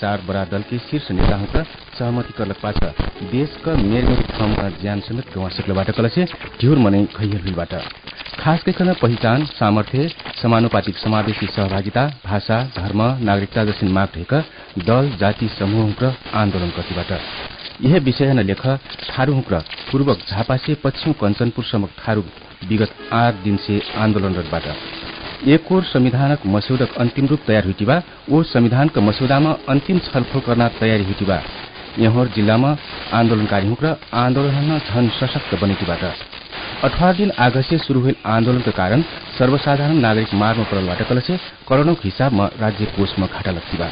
चार बड़ा दल के शीर्ष नेता हुँका सहमति पाछ देश क मेर मेर ठाउँमा ज्यान समेत गंवा सकलबाट कलसे ढ्यूर मनै खैयल हुइबाट खास गरिकन पहिचान सामर्थ्य समानुपातिक समावेशी सहभागिता भाषा धर्म नागरिकता जसिन माग रहेका दल जाति समूह र आन्दोलन कतिबाट यह विषय लेख थारू हुक्र पूर्वक झापासे पश्चिम कञ्चनपुर समक थारू विगत आठ दिन से आन्दोलनरतबाट। एक और संविधानक मस्यौदक अन्तिम रूप तयार हुइटिबा ओ संविधानका मस्यौदामा अन्तिम छलफल गर्न तयारी हुइटिबा। यहोर जिल्लामा आन्दोलनकारी हुक्र आन्दोलन झन सशक्त बनेटिबाट अठारह दिन आगस्त से शुरू हुई आन्दोलन के कारण सर्वसाधारण नागरिक मारमा पड़लबाट कलसे करोड़ौं हिसाबमा राज्य कोषमा घाटा लग्तिबा।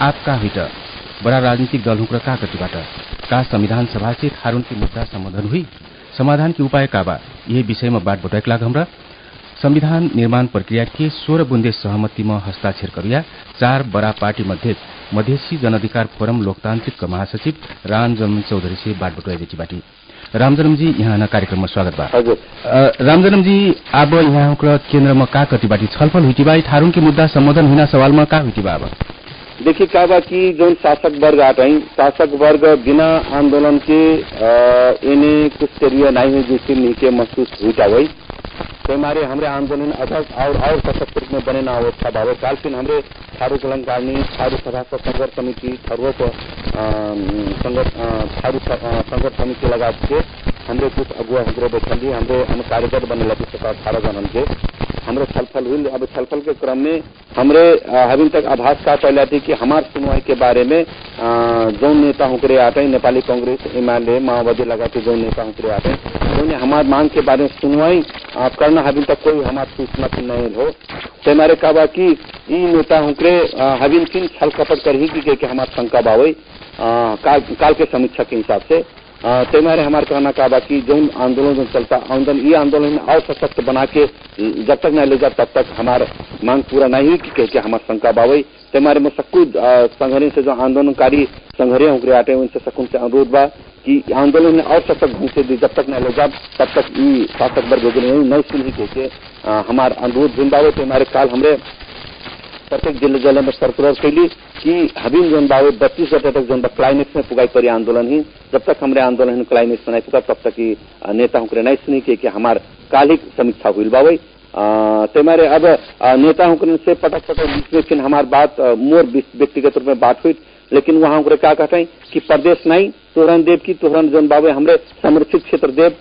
आपका हुइट। बड़ा राजनीतिक दल हुक्र का कतिबाट का संविधान सभा से थारून की मुद्दा समाधान हुई? समाधान की उपाय का बा? यह विषयमा बाट बटाइक लाग हमरा। संविधान निर्माण प्रक्रिया के सोह्र बुन्दे सहमतिमा हस्ताक्षर करिया चार बड़ा पार्टी मध्ये मधेसी जनाधिकार फोरम लोकतान्त्रिक महासचिव रामजन्म चौधरी से बाट बाटी। रामजन्म जी यहाँ कार्यक्रममा स्वागत बा हजुर। रामजन्म जी अब यहाँ केन्द्रमा का कतिबाटी छलफल हुइटिबा थारून के मुद्दा सम्बोधन हुना सवालमा का हुइटिबा अब? देखिए का बा कि जो शासक वर्ग आट शासक वर्ग बिना आंदोलन के इन्हें कुछ तेरिया नहीं है जिससे नीचे महसूस हो जाए तो हमारे हमारे आंदोलन अधक और और सशक्त रूप में बने ना अवस्था भावे काल फिर हमारे थारू कलंकारणी थारू सभा संघर्ष समिति थारू को थारू संघर्ष समिति लगा के हमरे कुछ अगुआ हमरे बैठल हमरे हम कार्यगत बने लगे अठारह जन के। हमरे छलफल हुई, अब छलफल के क्रम में हमरे अभी तक आभास का पहला थी कि हमार सुनवाई के बारे में जो नेता हुकरे आते हैं, नेपाली कांग्रेस, एमएलए, माओवादी लगा के जो नेता हुकरे आते हैं उन्होंने हमारे मांग के बारे में सुनवाई करना अभी तक कोई हमारे सूचना नहीं हो। तो हमारे कहा कि, ई नेता हुकरे किन छल कपट कर ही कि हमारे शंका बावई काल के समीक्षा के हिसाब से तेमारे हमारे कहना का बाकी जो आंदोलन जो चलता, आंदोलन, ये आंदोलन और सशक्त बना के जब तक न ले जा तब तक हमारा मांग पूरा नहीं कह के हमारे शंका बावई। तेमारे में सक्कू संघर्ष से जो आंदोलनकारी संघर्ष होकर आते हैं, उनसे सकून से अनुरोध बा कि आंदोलन और सशक्त ढंग से जब तक न ले जा तब तक ये शासक वर्ग नहीं सुनी कह के हमारा अनुरोध जिम्बावे हमारे काल हमरे प्रत्येक ज़िले ज़िले में सर्कुलर कैली कि हबीन जोन बावे बत्तीस गते तक जोन क्लाइमेक्स में पुगाई परी आंदोलन ही। जब तक हमारे आंदोलन क्लाइमेक्स में नहीं पुगा, तब तक ही नेता हुकरे नहीं सुनी के, कि हमार कालिक समीक्षा हुई बावे। तेमारे अब नेता हुकरे से पटक पटक बीच में हमार बात मोर व्यक्तिगत रूप में बात हुई। लेकिन वहाँ हुकरे क्या कहते हैं कि प्रदेश नहीं तोहरन देव की तोहरन जोन बावे हमरे संरक्षित क्षेत्र देव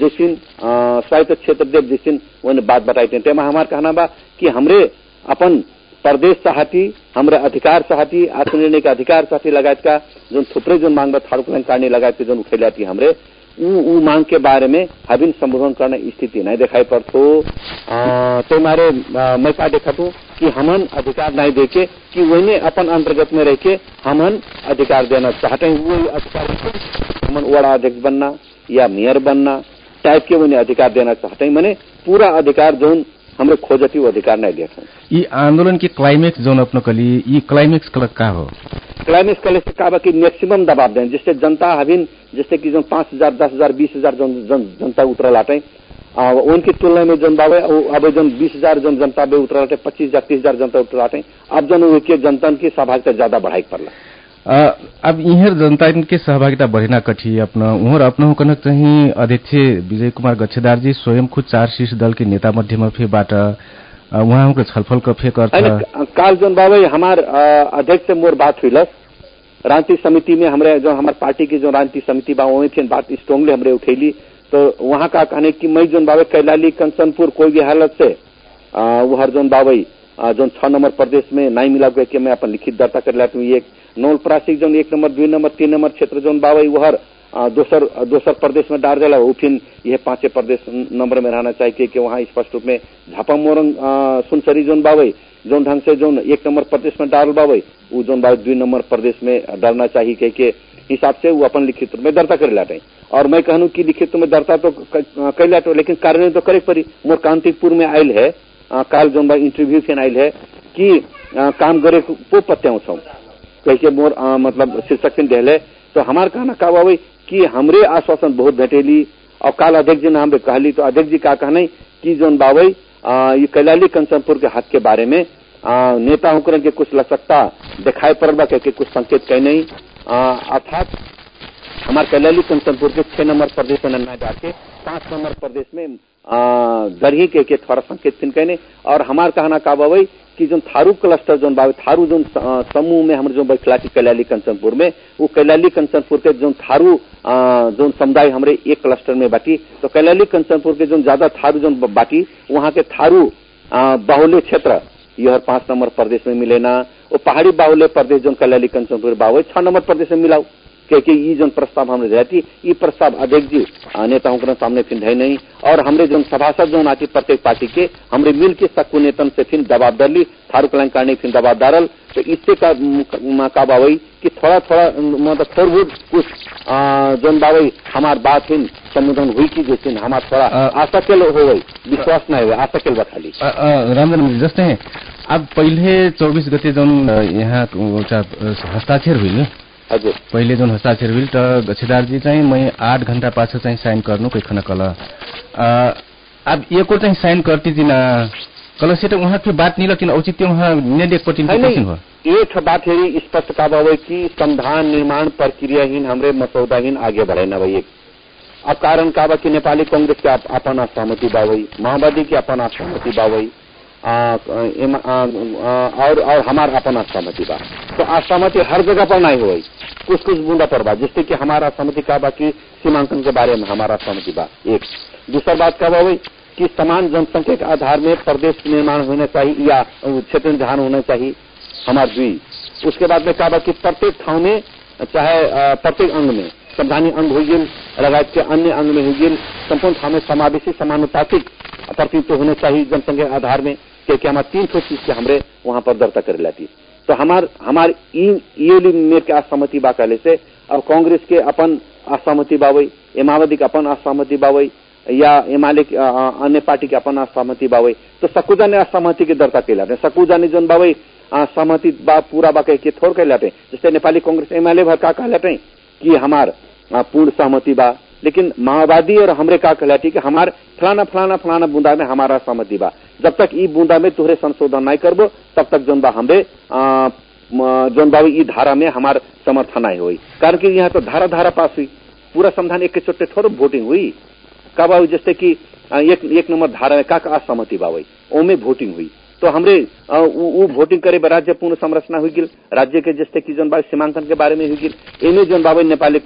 जिसिन स्वायत्त क्षेत्र देव जिसिन उन्हें बात बताई थे। तेमा हमार कहना बा कि हमरे अपन प्रदेश चाहती हमारे अधिकार चाहती आत्मनिर्णय का अधिकार चाहती लगायत का जो थुप्रे जो मांग थारू काटने लगायत जो उठैला थी हमरे ऊ ऊ मांग के बारे में हबिन संबोधन करने स्थिति नहीं दिखाई पड़तो। तो हमारे मैं क्या देखा तू कि हमन अधिकार नहीं देके कि वही अपन अंतर्गत में रह के हमन अधिकार देना चाहते हैं, वही अधिकार हमन वाड़ा अध्यक्ष बनना या मेयर बनना, टाइप के उन्हें अधिकार देना चाहते हैं। मैंने पूरा अधिकार जो हमरे खोजती वो अधिकार नहीं देते ये आंदोलन की क्लाइमेक्स जोन अपनो कली ये क्लाइमेक्स कलक का हो? क्लाइमेक्स कले से कहा कि मैक्सिमम दबाव दें जिससे जनता हबिन जैसे कि जो पांच हजार दस हजार बीस हजार जो जनता उतरल आते उनकी तुलना में जन बाबे अब जन बीस हजार जन जनता बे उतरल आते पच्चीस हजार तीस हजार जनता उतर आते अब जन के जनता की सहभागिता ज्यादा बढ़ाई पड़ला अब इहर जनता के सहभागिता बढ़ेना कठी अपना उहर अपना होकन चाहिँ अध्यक्ष विजय कुमार गच्छेदार जी स्वयं खुद चार शीर्ष दल के नेता मध्यमा फेबाट उहाँको छलफल का फे करता काल जन बाबा हमार अध्यक्ष मोर बात हुई राजनीतिक समिति में हमारे जो हमारे पार्टी की जो राजनीतिक समिति बा वही बात स्ट्रांगली हमरे उठेली। तो वहां का कहने की मई जोन बाबे कैलाली कंचनपुर कोई भी हालत से वो हर जोन बाबई जो छह नंबर प्रदेश में नहीं मिला गया कि मैं अपन लिखित दर्ता कर लेता हूँ एक नौल प्रासिक जोन एक नंबर, दुई नंबर, तीन नंबर क्षेत्र जोन बाबई वहर दोसर दोसर प्रदेश में डाल देला, उठिन यह पांचे प्रदेश नंबर में रहना चाहिए कि वहाँ स्पष्ट रूप में झापा मोरंग सुनसरी जोन बाबई जोन ढंग से जोन एक नंबर प्रदेश में डाल बाबई वो जोन बाबई दुई नंबर प्रदेश में डालना चाहिए कह के हिसाब से वो अपन लिखित में दर्ता कर लाटे और मैं कहूँ कि लिखित में दर्ता तो कर लाटे लेकिन कार्यान्वयन तो करे पड़ी मोर कांतिकपुर में आयल है काल बाई इंटरव्यू फेन आयल है कि काम करे को पत्याउँछौ कैसे मोर मतलब शीर्षक से ढेले तो हमार कहना का बाबई कि हमरे आश्वासन बहुत भेटेली, और काल अध्यक्ष जी ने कहली तो अध्यक्ष जी का कहना कि जोन बाबई ये कैलाली कंचनपुर के हक के बारे में नेता होकर के कुछ लचकता दिखाई पड़ बा के कुछ संकेत कहीं नहीं अर्थात हमारे कैलाली कंचनपुर के छह नंबर प्रदेश में न जाके, पाँच नंबर प्रदेश में दरही के, के थोड़ा संकेत थिन कहने। और हमार कहना का बाबई कि जो थारू क्लस्टर जो बाबे थारू जो समूह में हम जो बैठला की कैलाली कंचनपुर में वो कैलाली कंचनपुर के जो थारू जो समुदाय हमारे एक क्लस्टर में बाटी। तो कैलाली कंचनपुर के जो ज़्यादा थारू जो बाटी वहाँ के थारू बाहुल्य क्षेत्र यह पाँच नंबर प्रदेश में मिले ना वो पहाड़ी बाहुल्य प्रदेश जो कैलाली कंचनपुर बाबू छह नंबर प्रदेश में मिलाओ क्योंकि ये जो प्रस्ताव हमने रहती ये प्रस्ताव अध्यक्ष जी नेताओं के सामने फिर है नहीं। और हमरे जो सभासद जो आती प्रत्येक पार्टी के हमरे मिल के सक्कू नेतन से फिर दबाव डरली थारू कलाइन करने फिर दबाव डारल तो इससे का, का बावई कि थोड़ा थोड़ा मतलब थोड़ा बहुत कुछ जोन बावई हमार बात हिन संबोधन हुई की जैसे हमार थोड़ा आशा हो गई विश्वास नहीं हुआ आशा बा खाली रामजन जस्तै अब पहले चौबीस गते जो यहाँ हस्ताक्षर हुई हजुर। पहिले जुन हस्ताक्षर हुई त गछेदारजी चाहिँ मैं आठ घंटा पाछे चाहिँ साइन गर्नु कोही खन कल अब एको चाहिँ साइन करती दिन कल से वहाँ के बात नहीं लेकिन औचित्य नेदेख पटिन एक बात है स्पष्ट का भाव कि संविधान निर्माण प्रक्रियाहीन हमरे मसौदाहीन आगे बढ़े न भाई अब कारण का बा कि नेपाली कांग्रेस के अपन असहमति बा वही माओवादी के अपन असहमति और और हमारा अपन असहमति बा। तो असहमति हर जगह पर नहीं हुई। कुछ कुछ बूंदा पर बा, जिससे कि हमारा सहमति का बा कि सीमांकन के बारे में हमारा सहमति बा। एक। दूसरा बात का बा वही कि समान जनसंख्या के आधार में प्रदेश निर्माण होना चाहिए या क्षेत्र निर्धारण होना चाहिए। हमार उसके बाद में कहा कि प्रत्येक ठाव में, चाहे प्रत्येक अंग में। संवैधानिक अंग हो गई लगायत के अन्य अंग में हो गई संपूर्ण ठाव में समावेशी समानुपातिक प्रतिनिधित्व होने चाहिए जनसंख्या आधार में क्योंकि हमारे तीन सौ चीज़ के हमारे वहाँ पर दर्ता कर लाती। तो हमार हमार मेर के असहमति बा कहले से अब कांग्रेस के अपन असहमति बावई माओवादी के अपन असहमति बावई या एमाले अन्य पार्टी के अपन असहमति बावई तो सकुजा ने असहमति की दर्ता कैलाटे सकूजा ने जोन बावई सहमति बा पूरा बा कह के थोड़ कैलाटे जैसे नेपाली कांग्रेस एमाले भर का कहलाटे कि हमार पूर्ण सहमति बा। लेकिन माओवादी और हमरे का कहलाटी कि हमार फलाना फलाना फलाना बूंदा में हमारा सहमति बा। जब तक ई बूंदा में तुहरे संशोधन नहीं करबो, तब तक जोन बा हमरे जोन बा ई धारा में हमार समर्थन नहीं हुई। कारण कि यहाँ तो धारा धारा पास हुई। पूरा संविधान एक चोटे थोड़ा वोटिंग हुई। का बाबू जैसे की एक एक नंबर धारा में का असहमति बा ओमे वोटिंग हुई। तो हमरे वो वोटिंग करे राज्य पूर्ण संरचना हुई गिल राज्य के जैसे कि जोन बाबू सीमांकन के बारे में हुई गिल एमे जोन बाबू नेपाली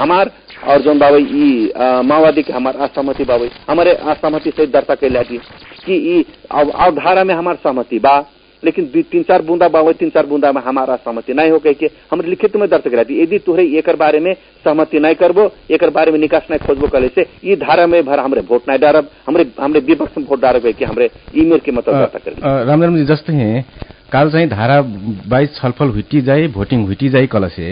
हमार और जोन बाबू ई माओवादी के हमार असहमति बाबू हमारे असहमति से दर्ता कैला कि अवधारा में हमार सहमति बा। लेकिन तीन चार बूंदा बाबू तीन चार बूंदा में हमारा सहमति नहीं हो कह के हम लिखित में दर्ज करा दी। यदि तुहरे एक बारे में सहमति नहीं करबो एक बारे में निकास नहीं खोजबो कले से ये धारा में भर हमरे वोट नहीं डारब हमरे हमरे विपक्ष में वोट कि हमरे ईमेल के मतलब रामराम जी जस्तै हैं। काल चाहिँ धारा बाइस छलफल हुटी जाए भोटिङ हुटी जाए कलसे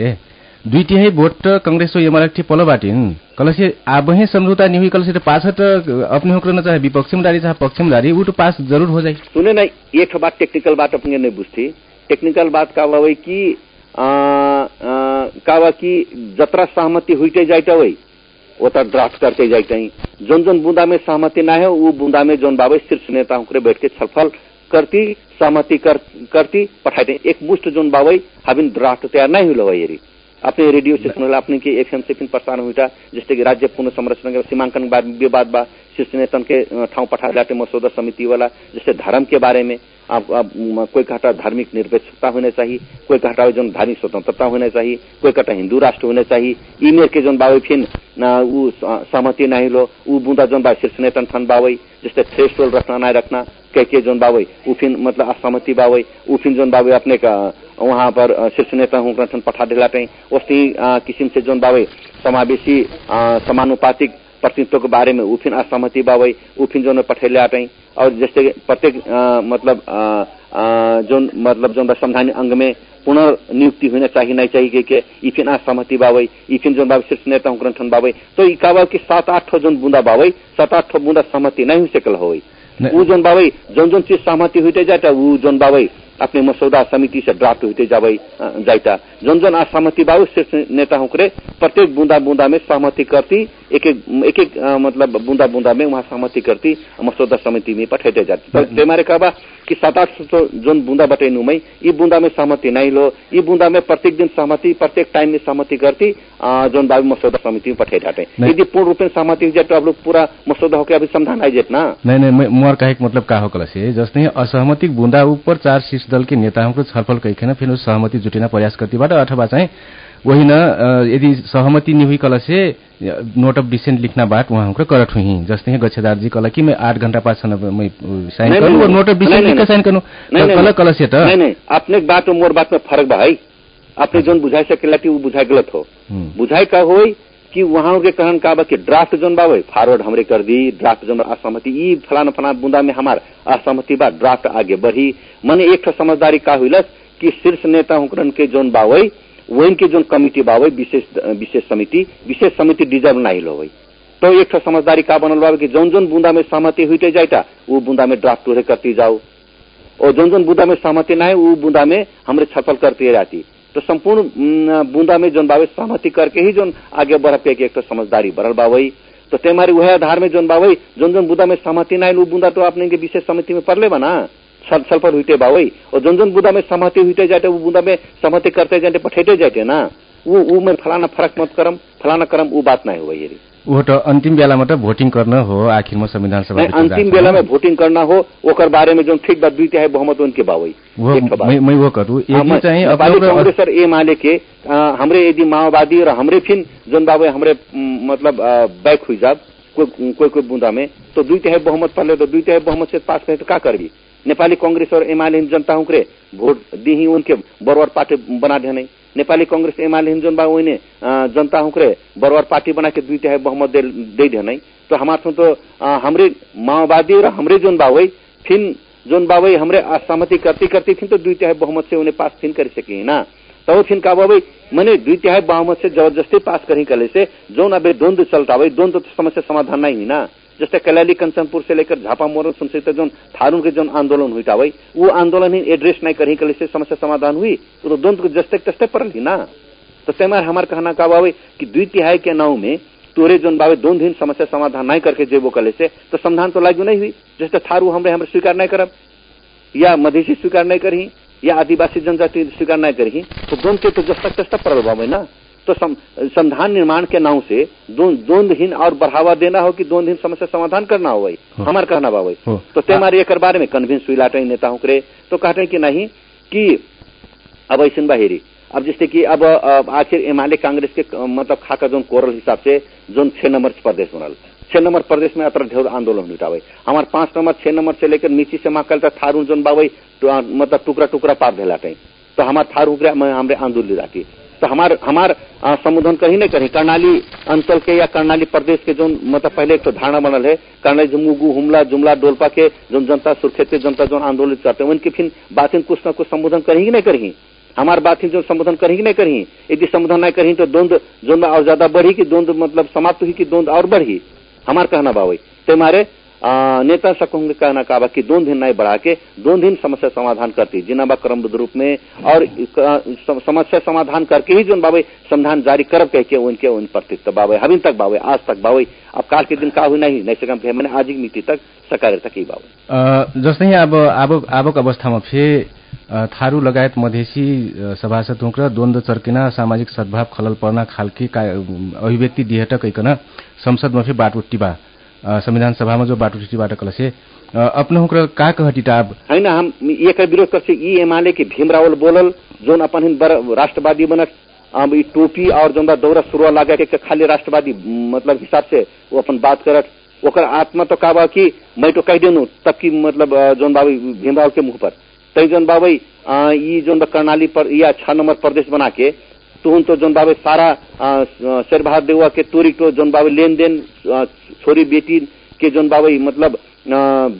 दुईटी है वोट कांग्रेस और एमआरएफ पलो बाटिन कलसे आबहे समझौता नहीं हुई कलसे पास अपने होकर न चाहे विपक्ष में चाहे पक्ष में तो पास जरूर हो जाए सुने ना एक बात टेक्निकल बात अपने नहीं बुझती। टेक्निकल बात का हुआ कि का हुआ कि जतरा सहमति हुईटे जाइटा वही। वो ड्राफ्ट करके जाइटे जोन जोन बूंदा में सहमति ना है वो बूंदा में जोन बाबे शीर्ष नेता होकर बैठ के छलफल करती सहमति कर, करती पठाते एक मुष्ट जोन बाबई हबिन ड्राफ्ट तैयार नहीं हुआ ये अपने रेडियो स्टेशन अपने के एफएम से प्रसारण हुई जैसे कि राज्य पुनः संरचना के सीमांकन विवाद बा शीर्ष नेतन के ठाव पठा जाते मसौदा समिति वाला जैसे धर्म के बारे में अब कोई कहता धार्मिक निरपेक्षता होने चाहिए कोई कहता जो धार्मिक स्वतंत्रता होने चाहिए कोई कहता हिंदू राष्ट्र होने चाहिए इमेर के जोन बावे फिन ऊ सहमति नहीं लो ऊ बुंदा जोन बा शीर्ष नेतन फन बावई जैसे थ्रेश रखना नहीं रखना कह के जोन बावई ऊ फिन मतलब असहमति बावई ऊ फिन जोन बावई अपने का वहां पर शीर्ष नेता हूँ ग्रंथन पठा दिलाते उसी किस्म से जोन बावे समावेशी समानुपातिक प्रतिनिधित्व के बारे में उफिन असहमति बावई उफिन जो पठेले आते और जैसे प्रत्येक मतलब जो मतलब जो संवैधानिक अंग में पुनर्नियुक्ति होना चाहिए नहीं चाहिए कि इफिन असहमति बावई इफिन जो बाबे शीर्ष नेता हूँ ग्रंथन बावई तो इकावा की सात आठ जो बूंदा बावई सात आठ बूंदा सहमति नहीं हो सकल हो ऊ जोन बावई जोन जोन चीज सहमति हुई जाता ऊ जोन बावई अपने मसौदा समिति से ड्राफ्ट हुई जावे जाता जोन जोन असहमति बाबू शीर्ष नेता हुकरे प्रत्येक बूंदा बूंदा में सहमति करती एक एक एक एक मतलब बूंदा बूंदा में वहाँ सहमति करती मसौदा समिति में पठेते जाती। तो कहा कि सात आठ सौ जोन बूंदा बटेनु में ई बूंदा में सहमति नहीं लो ई बूंदा में प्रत्येक दिन सहमति प्रत्येक टाइम में सहमति करती जोन बाबी मसौदा समिति में पठे जाते। यदि पूर्ण रूप में सहमति हो जाए तो आप लोग पूरा मसौदा होकर अभी समाधान आई जाए ना? नहीं मोर के मतलब का हो है? जस्तै असहमति बुंदा ऊपर चार शीर्ष दल के नेताओं को छलफल कहिकन फिर उस सहमति जुटिन प्रयास करतीबाट अथवा चाहिँ वही न अ, यदि सहमति नहीं हुई कल से नोट अफ डिसेंट लिखना बात वहाँ हमको करत हुई। जस्तै गच्छेदार जी कल कि मैं आठ घंटा मैं साइन और नोट अफ लिख साइन नहीं, कल नहीं। कल से त अपने बात और मोर बात में फर्क बा है? आपने जोन बुझाई सकेला कि वो बुझाई गलत हो। बुझाई का होई कि वहां के कहन का बा कि ड्राफ्ट जोन बा फॉरवर्ड हमरे कर दी ड्राफ्ट जोन असहमति ई फलाना फलाना बुंदा में हमार असहमति बा ड्राफ्ट आगे बढ़ी। मने एक समझदारी का हुईलस कि शीर्ष नेता हुकरन के जोन बा वही के जोन कमिटी बा वही विशेष विशेष समिति विशेष समिति डिजर्व नहीं लो वही तो एक ठो समझदारी का बनल बा कि जौन जौन बूंदा में सहमति हुईटे जाइटा वो बूंदा में ड्राफ्ट टूरे करती जाओ और जौन जौन बूंदा में सहमति ना है वो बूंदा में हमरे छलफल करती रहती। तो संपूर्ण बूंदा में जोन बावे सहमति करके ही जोन आगे बढ़ पे एक तो समझदारी बढ़ल बावई तो तेमारी वह आधार में जोन बावई जोन जोन बूंदा में सहमति ना है वो बूंदा तो आपने के विशेष समिति में पढ़ ले बना छलफल हुईटे बावई और जोन जोन बूंदा में सहमति हुईटे जाते वो बूंदा में सहमति करते जाते पठेटे जाते ना वो वो में फलाना फरक मत करम फलाना करम वो बात नहीं हुई यदि। वो त अन्तिम बेलामा त भोटिङ गर्न हो आखिरमा संविधान सभा नहीं, अंतिम बेला में वोटिंग करना हो ओकर बारे में जो ठीक बात दुई है बहुमत उनके बावई। मैं मैं वो करूँ कांग्रेस और एमाले के हमरे यदि माओवादी और हमरे फिन जोन बाबे हमरे म, मतलब बैक हुई जाब कोई कोई बूंदा में तो दुई तिहाई बहुमत पहले तो दुई तिहाई बहुमत से पास करे तो का करबी? नेपाली कांग्रेस और एमाले जनता हुकरे वोट दी ही उनके बरवर पार्टी बना दे नहीं। नेपाली कांग्रेस एमाले जोन बा जनता हुकरे बरवर पार्टी बना के दुई तिहाई बहुमत दे दे दे नहीं। तो हमारे तो हमरे माओवादी और हमरे जोन बा वही फिन जोन हमरे असहमति करती करती फिर तो दुई तिहाई बहुमत से उन्हें पास फिन कर सके ना। तो फिर का बाबई मैंने दुई तिहाई बहुमत से जबरदस्ती पास करी कले से अबे द्वंद्व चलता वही द्वंद्व तो समस्या समाधान ना। जैसे कैलाली कंचनपुर से लेकर झापा मोरन सुनसे तक जोन थारू के जो आंदोलन हुई था वही वो आंदोलन ही एड्रेस नहीं करी, कले से समस्या समाधान हुई तो द्वंद्व को जस्ते तस्ते पड़ल ही ना। तो तेमार हमार कहना का बाबई कि दुई तिहाई के नाव में तोरे जोन बाबे दोन दिन समस्या समाधान नहीं करके जेबो कले से तो समाधान तो लागू नहीं हुई। जैसे थारू हमरे हमरे स्वीकार नहीं करब। या मधेसी स्वीकार नहीं करी, या आदिवासी जनजाति स्वीकार नहीं करी तो द्वंद के तो जस्ता तस्ता पड़ल बाबे ना। तो सम, संविधान निर्माण के नाव से द्वंद्वहीन और बढ़ावा देना हो कि द्वंद्वहीन समस्या समाधान करना हो वही। हो। हमार कहना बा वही। हो। तो तेमारे एक बारे में कन्विंस हुई लाटे नेता करे। तो कहते हैं कि नहीं कि अब ऐसा बाहिरी अब जैसे कि अब अब आखिर एमाले कांग्रेस के मतलब खाका जोन कोरल हिसाब से जोन छह नंबर प्रदेश बनल। छह नंबर प्रदेश में अतर ढेर आंदोलन हुटावे हमारे पाँच नंबर छह नंबर से लेकर नीची से माकल तक थारू जोन बावई तो, मतलब टुकड़ा टुकड़ा पार भेलाटे तो हमारे थारू हमरे आंदोलन जाती तो हमार हमार संबोधन कहीं नहीं कहीं कर्णाली अंचल के या कर्णाली प्रदेश के जोन मतलब पहले एक तो धारणा बनल है कर्णाली जुमुगु हुमला जुमला डोलपा के जोन जनता सुरक्षित जनता जोन आंदोलन करते हैं उनके फिर बातें कुछ न कुछ संबोधन कहीं कि नहीं कहीं हमार बात जो संबोधन करी कि नहीं करी। यदि संबोधन नहीं करी तो द्वंद द्वंद और ज्यादा बढ़ी कि द्वंद मतलब समाप्त हुई कि द्वंद और बढ़ी? हमार कहना बा वही तो हमारे आ, नेता सकूंगे का बा कि दोन दिन नहीं बढ़ा के दोन दिन समस्या समाधान करती जिनाबा क्रमबद्ध रूप में और समस्या समाधान करके ही जो बाबे संविधान जारी करब कह के उनके उन प्रति बाबे अभी तक बाबे आज तक बाबे अब काल के दिन का हुई नहीं नहीं सकम मैंने आज मिति तक सकारे तक ही बाबे जस्तै अब अब आबक अवस्थामा फे थारू लगायत मधेसी सभासद र द्वन्द्व चर्किना सामाजिक सद्भाव खलल पर्ना खालकी अभिव्यक्ति दिएट कैकन संसदमा फे बाटो टिबा संविधान सभामा जो बाटो टिबाट कलसे अपना हुक्र का कहटिटा अब होइन हम एक विरोध करছে ई एमाले के भीम रावल बोलल जोन अपन राष्ट्रवादी बनत अब ई टोपी और जोन दौरा सुरवा लगा के खाली राष्ट्रवादी मतलब हिसाब से वो अपन बात करत ओकर आत्मा तो का बा कि मैं तो कह तब की मतलब जोन बाबू भीम रावल के मुंह पर। तई जोन बाबई अ, ई जोन कर्णाली पर या छह नंबर प्रदेश बना के तुहन तो जोन बाबे सारा अ, शेर बहादुर देवा के तोरी तो जोन बाबे लेन देन अ, छोरी बेटी के जोन बाबे मतलब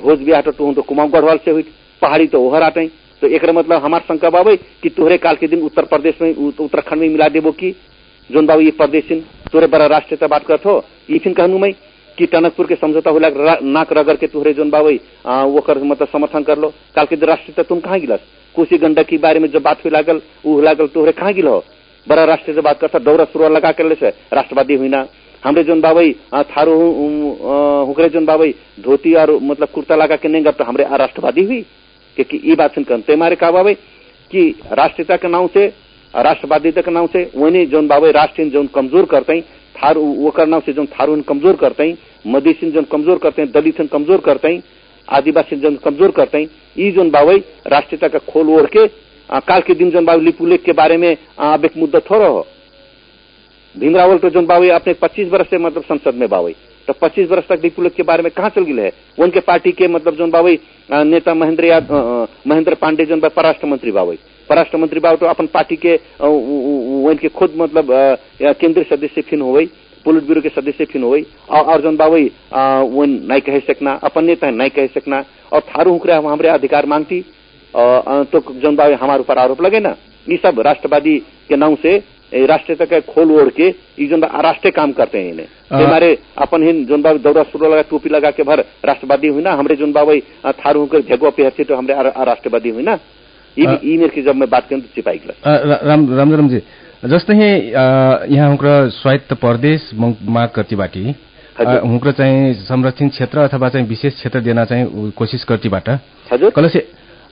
भोज बिहार तो तुहन तो कुमाऊं गढ़वाल से हुई पहाड़ी तो ओहर आटे तो एक मतलब हमार शंका बाबे कि तोहरे काल के दिन उत्तर प्रदेश में उ- उत्तराखंड में मिला देबो की? जोन बाबू ये प्रदेश तोरे बड़ा राष्ट्रीयता बात करत हो? ई फिन कहनु मैं कि टनकपुर के समझौता होला नाक रगड़ के तोहरे जोन बाबई आ, ओकर मतलब समर्थन कर लो काल के राष्ट्रीयता तुम कहाँ गिलस? कोसी गंडक के बारे में जब बात हुई लागल ऊ लागल तोहरे कहाँ गिल हो बड़ा राष्ट्रीय से बात करता दौरा सुरवा लगा कर ले से राष्ट्रवादी हुई ना हमरे जोन बाबई आ, थारो हुकरे जोन बाबई धोती और मतलब कुर्ता लगा के नहीं गप तो हमरे राष्ट्रवादी हुई। क्योंकि ये बात सुनकर ते मारे का बाबे कि राष्ट्रीयता के नाम से राष्ट्रवादिता के नाम से वही जोन बाबे राष्ट्र जोन कमजोर करते हैं थारू वो करना से जोन कमजोर करते हैं मधेसी जोन कमजोर करते हैं दलित कमजोर करते आदिवासी जोन कमजोर करते हैं ई जोन बाबे का खोल ओढ़ के आ, काल के दिन जोन बाबू लिपुलेख के बारे में अब एक मुद्दा थोड़ा हो। भीमरावल तो जोन बाबू अपने 25 वर्ष से मतलब संसद में बाबू तो 25 वर्ष तक लिपुलेख के बारे में कहाँ चल गए है? उनके पार्टी के मतलब जोन बाबू नेता महेंद्र याद महेंद्र पांडे जोन परराष्ट्र मंत्री बाबू परराष्ट्र मंत्री बाबू तो अपन पार्टी के उनके खुद मतलब केंद्रीय सदस्य फिन हो पुलिस ब्यूरो के सदस्य फिन हो और जोन बाबू वो नहीं कह सकना, अपन नेता नहीं कह सकना। और थारू हमारे अधिकार मांगती। तो जोन बाबू हमारे ऊपर आरोप लगे ना। ये सब राष्ट्रवादी के नाम से राष्ट्रीयता का खोल ओढ़ के ये जो राष्ट्रीय काम करते हैं इन्हें। हमारे अपन हिन जोन बाबू दौरा सुरो लगा टोपी लगा के भर राष्ट्रवादी हुई ना हमारे जोन बाबू थारू होकर भेगो पे हसी तो हमारे राष्ट्रवादी हुई ना। यी जब मैं बात करूँ तो सिपाही राम राम जी जस्तै यहाँ हुक्र स्वायत्त प्रदेश माग कर्तीबाटी। हुक्र चाहिँ संरक्षण क्षेत्र अथवा चाहिँ विशेष क्षेत्र दिन चाहिँ कोसिस कर्तीबाट। हजुर। कल से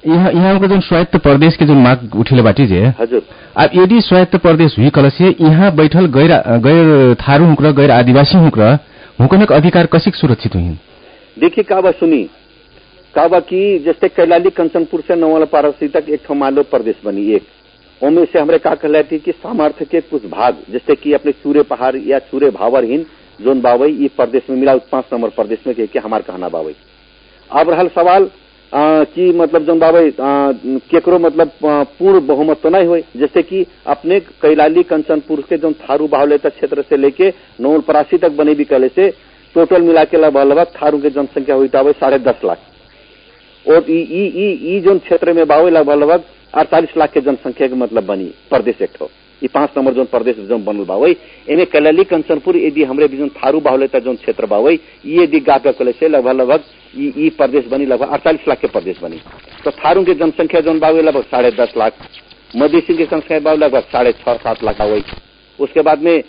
यहाँ यहाँ जुन स्वायत्त प्रदेश के जुन माग उठिले बाटी जे हजुर। अब यदि स्वायत्त प्रदेश हुई कल से यहाँ बैठल गैर गैर थारू हुक्र गैर आदिवासी हुक्र हुकनक अधिकार कसिक सुरक्षित हुई देखिए काबा सुनी। काबा की जैसे कैलाली कंचनपुर से नवल पारसी तक एक मालो प्रदेश बनी एक। उनमें से हमारे का कहलाती कि सामर्थ्य के कुछ भाग जैसे कि अपने सूर्य पहाड़ या सूर्य भावरहीन जोन बावई ये प्रदेश में मिला पांच नंबर प्रदेश में कह के हमारे कहना बावई अब रहल सवाल कि मतलब जोन बाबई केकरो मतलब पूर्ण बहुमत तो नहीं हुए। जैसे कि अपने कैलाली कंचनपुर के जो थारू बाहुलेता क्षेत्र से लेके नोल परासी तक बने भी कले से टोटल मिला के लगभग लगभग थारू के जनसंख्या हुई था साढ़े दस लाख। और जो क्षेत्र में बावे लगभग लगभग अड़तालीस लाख के जनसंख्या के मतलब बनी, प्रदेश एक ये पाँच नंबर जो प्रदेश जो बनल बावई एमे कैलाली कंचनपुर, यदि हमरे जो थारू बाहुलेता जो क्षेत्र बावई ये यदि गाप कले से लगभग लगभग ई प्रदेश बनी लगभग अड़तालीस लाख के प्रदेश बनी। तो थारू की जनसंख्या जो बावे लगभग साढ़े दस लाख मधेसी की संख्या बावे लगभग साढ़े छह सात लाख आवई उसके बाद में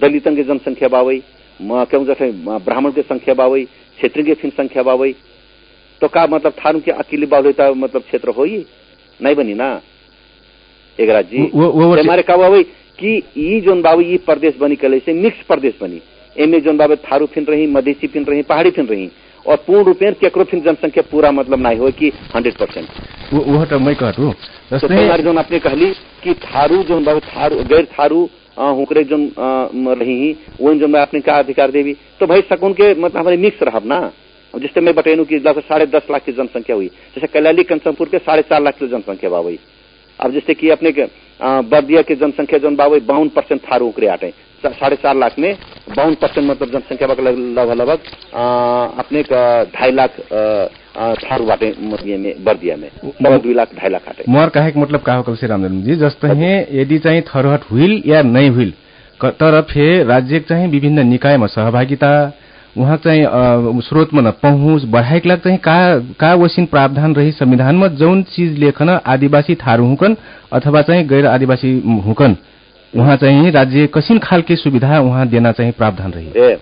दलितन की जनसंख्या बावई क्यों जैसे ब्राह्मण की संख्या बावई क्षेत्रीय की संख्या बावई तो का मतलब थारू के अकेली बाहुल्यता मतलब क्षेत्र हो ही नहीं बनी ना? एक राज्य हमारे का बाबू कि ई जोन बाबू ये प्रदेश बनी कले से मिक्स प्रदेश बनी। एमे जोन बाबू थारू फिन रही मधेसी फिन रही पहाड़ी फिन रही और पूर्ण रूप में केकरो फिन जनसंख्या पूरा मतलब नहीं हो कि हंड्रेड परसेंट। वो तो मैं कहतू तो जोन आपने कहली कि थारू बाबू थारू गैर थारू हुकरे जोन रही वो जोन आपने का अधिकार देवी। तो भाई सकुन के मतलब हमारे मिक्स रहा ना। जिससे मैं बटेनू की लगभग साढ़े दस लाख की जनसंख्या हुई जैसे कैलाली कंचनपुर के साढ़े चार लाख की जनसंख्या बाबई अब जैसे कि अपने बर्दिया की जनसंख्या जो बाबई बावन परसेंट थारू उकरे आटे। साढ़े चार लाख में बावन परसेंट मतलब जनसंख्या लगभग लगभग अपने ढाई लाख थारू बाटे में बर्दिया में। लगभग दुई लाख ढाई लाख आटे मोर कहे मतलब का हो से रामजन्म जी? जस्तो यदि चाहिँ थरहट हुइल या नहीं हुइल तर फेर राज्य चाहिँ विभिन्न निकायमा सहभागिता उहाँ चाहिँ स्रोतमा न पहुँच बढ़ाइक लाग चाहिँ का का वसिन प्रावधान रही संविधानमा जौन चीज लेखन आदिवासी थारू हुकन अथवा चाहिँ गैर आदिवासी हुकन उहाँ चाहिँ राज्य कसिन खाल खालके सुविधा उहाँ देना चाहिँ प्रावधान रही ए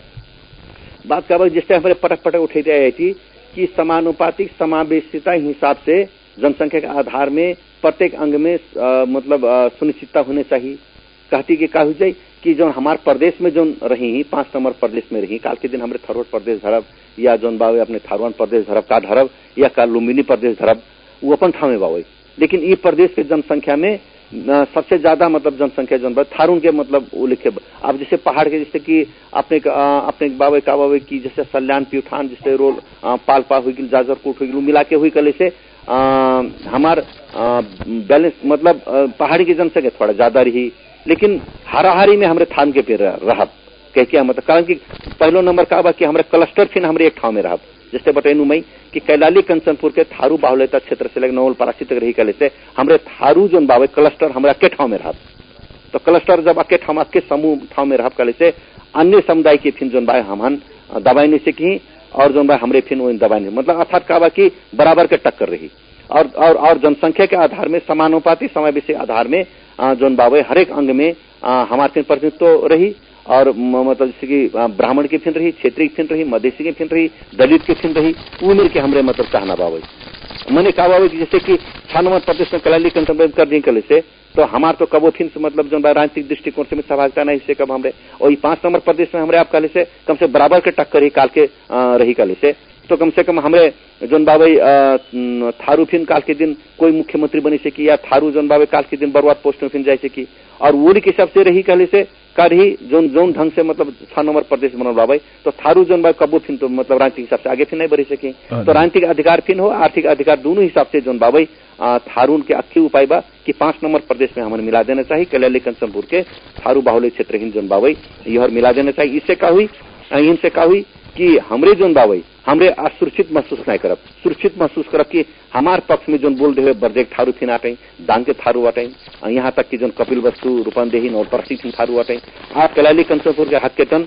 बात का जैसे हमारे पटक पटक उठाई आई थी कि समानुपातिक समावेशिता हिसाब से जनसंख्या के आधार में प्रत्येक अंग में आ, मतलब सुनिश्चितता होने चाहिए कहती कि का हो जाए कि जो हमारे प्रदेश में जो रही पाँच नंबर प्रदेश में रही काल के दिन हमारे थरवट प्रदेश धरब या जोन बावे अपने थारवन प्रदेश धरब का धरब या का लुम्बिनी प्रदेश धरब वो अपन ठावे बावे लेकिन ये प्रदेश के जनसंख्या में सबसे ज़्यादा मतलब जनसंख्या जन थारून के मतलब वो लिखे अब जैसे पहाड़ के, जैसे कि अपने अपने बाबे का बाबे की, जैसे सल्यान प्यूठान जैसे रोल पालपा हुई गई जाजरकोट हुई मिला के हुई कले से हमार बैलेंस मतलब पहाड़ी की जनसंख्या थोड़ा ज़्यादा रही। लेकिन हाराहारी में हमारे थान के पे रहा कह के मतलब कारण की पहलो नंबर का बा कि हमारे क्लस्टर फिर हमारे एक ठाव में रहा जैसे बटेनु मई कि कैलाली कंचनपुर के थारू बाहुलेता क्षेत्र से लेकर नवल परासी तक रही कले से हमारे थारू जोन बाबे क्लस्टर हमारे अके ठाव में रहा तो क्लस्टर जब अके ठाव अके समूह ठाव में रहा से अन्य समुदाय के फिन जोन बाय हमन दबाई नहीं सीखी और जोन बाय हमारे फिन दबाई नहीं। मतलब अर्थात का बा की बराबर के टक्कर रही। और और और जनसंख्या के आधार में समानुपाती समावेशी आधार में जोन बाबे हरेक अंग में हमारे प्रतिनिधित्व रही। और मतलब जैसे कि ब्राह्मण के फिन रही, क्षेत्रीय फिन रही मधेसी के फिन रही, दलित के फिन रही मिल के हमरे मतलब चाहना बाबा मैंने कहा बाबा जैसे कि नंबर प्रदेश में कलाली कंसम्प्रेस कर दी कल से तो हमार तो कबो थी मतलब जो राजनीतिक दृष्टिकोण से सहभागिता नहीं से कब हमरे, और ये पाँच नंबर प्रदेश में हमरे आप कल से, कम से बराबर के टक्कर ही काल के रही कल से। तो कम से कम हमरे जोन बाबई थारू फिन काल के दिन कोई मुख्यमंत्री बनी सकी या थारू जोन बाबे काल के दिन बर्बाद पोस्ट में फिन जाए सकी और वोडी के हिसाब से रही कहले से कर ही जोन जोन ढंग से मतलब छह नंबर प्रदेश बनल बाबा तो थारू जोन बाई कबू फिन तो मतलब राजनीतिक हिसाब से आगे फिर नहीं बढ़ी सके। तो राजनीतिक अधिकार फिन हो आर्थिक अधिकार दोनों हिसाब से जोन बाबई थारून के अच्छी उपाय बा कि पाँच नंबर प्रदेश में हमें मिला देना चाहिए कल्याणी कंचनपुर के थारू बाहुल्य क्षेत्र हिंद जोन बाबई यह मिला देना चाहिए। इससे क्या हुई? इनसे का हुई? कि हमरे जोन बाबई हमरे असुरक्षित महसूस नहीं करब। सुरक्षित महसूस करब कि हमार पक्ष में जोन बोल रहे बरदेख थारू थिन आटे दांग के थारू आटे यहाँ तक कि जोन कपिल वस्तु रूपंदेही और परसी थिन थारू आटे आ कलाली कंचनपुर के हक के तन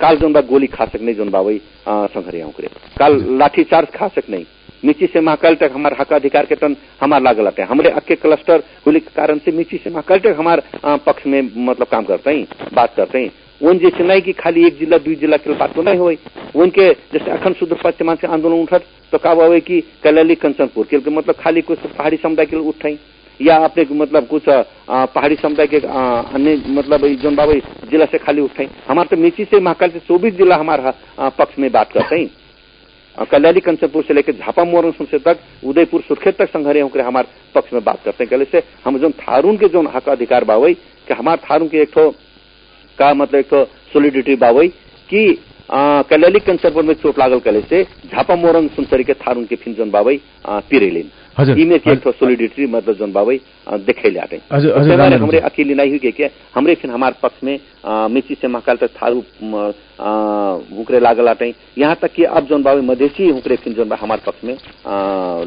काल जोन बा गोली खा सकने जोन बाबई संघरिया करे। काल लाठी चार्ज खा सकने। मिची से महाकाल तक हमारे हक अधिकार के तन हमार लागल आते हमरे अक्के क्लस्टर होने के कारण से मिची से महाकाल तक हमार पक्ष में मतलब काम करते हैं बात करते। हैं उन जैसे नहीं कि खाली एक जिला दुई जिला के बात तो नहीं हुई। उनके जैसे अखंड शुद्ध पश्चिमा से आंदोलन उठत तो का हुए कि कलली कंचनपुर के मतलब खाली कुछ पहाड़ी समुदाय के लिए उठाई। या अपने मतलब कुछ पहाड़ी समुदाय के अन्य मतलब जोन बाबा जिला से खाली उठाई। हमारे तो नीची से महाकाल से चौबीस जिला हमारा पक्ष में बात करते हैं। कल्याणी कंचनपुर से लेकर झापा मोरन से तक, उदयपुर सुर्खेत तक संघर्य होकर हमारे पक्ष में बात करते हैं। कहले से हम जो थारून के जो हक अधिकार बावई, कि हमारे थारून के एक ठो का मतलब एक तो सोलिडिटी बावई कि कल्याली कंचरपुर में चोट लागल कले से झापा मोरंग सुनसरी के थारून के फिन जोन बावई पिरेलिन। इमे के एक सोलिडिटी मतलब जोन बावई देखे आटे। हमरे अकेली नहीं हुई के हमरे फिर हमारे पक्ष में मिची से महाकाल तक थारू हुकरे लागल आटे यहाँ तक कि अब जोन बाबे मधेसी हुकरे फिर जोन हमारे पक्ष में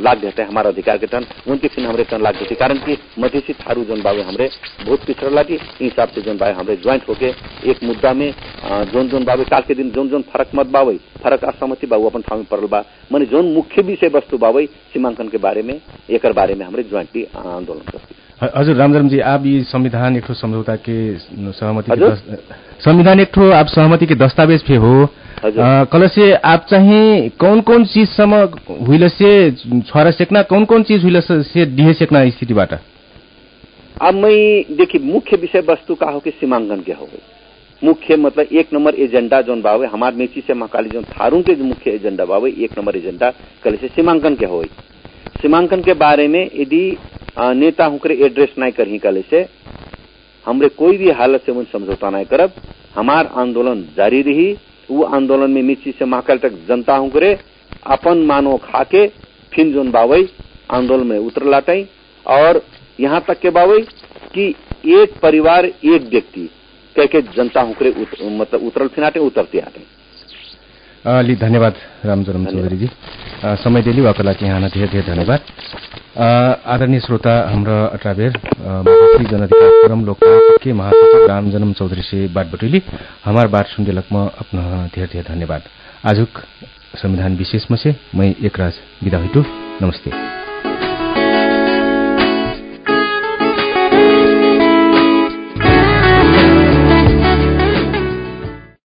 लाग देते हमारा अधिकार के टन उनके फिर हमारे टन लाग देते कारण कि मधेसी थारू जोन बाबे हमरे बहुत पिछड़ लागी हिसाब से जोन बाबे हमरे ज्वाइंट होके एक मुद्दा में जोन जोन बाबे काल के दिन जोन जोन फरक मत बाबे फरक असहमति बाबू अपन ठाव में पड़ल बा। मैंने जोन मुख्य विषय वस्तु बाबे सीमांकन के बारे में एक बारे में हमारे ज्वाइंटली आंदोलन हजुर रामजरम जी आप ये संविधान एक समझौता के सहमति संविधान एक ठो आप सहमति के दस्तावेज पे हो। कल से आप चाहिए कौन कौन चीज सम्म हुइल से छोरा सेकना कौन कौन चीज हुइल से डिहे सेकना स्थितिबाट? अब मैं देखिए मुख्य विषय वस्तु का हो कि सीमांकन क्या हो? मुख्य मतलब एक नंबर एजेंडा जोन बावे हमार मेची से महाकाली जोन थारू के जो मुख्य एजेंडा बावे एक नंबर एजेंडा कल से सीमांकन क्या हो सीमांकन के बारे में यदि नेता हुकरे एड्रेस नहीं करही कल से। हमरे कोई भी हालत से मुझे समझौता नहीं करब। हमार आंदोलन जारी रही। वो आंदोलन में मिची से महाकाल तक जनता हुकरे अपन मानो खाके फिन जोन बावई आंदोलन में उतर लाटाई और यहाँ तक के बावई कि एक परिवार एक व्यक्ति कह के जनता हुकरे उत, मतलब उतरल फिनाटे उतरते आटे अलि धन्यवाद रामजरम चौधरीजी समय दिली वाको लागि यहाँ धेरै धेरै धन्यवाद। आदरणीय श्रोता हाम्रो अट्राबेर मधेसी जनाधिकार फोरम लोकतांत्रिक के महासचिव रामजनम चौधरी से बात बटुली हमार बात सुनदेलक म अपना धेरै धेरै धन्यवाद। आजुक संविधान विशेष में से मैं एक राज विदा हुई नमस्ते।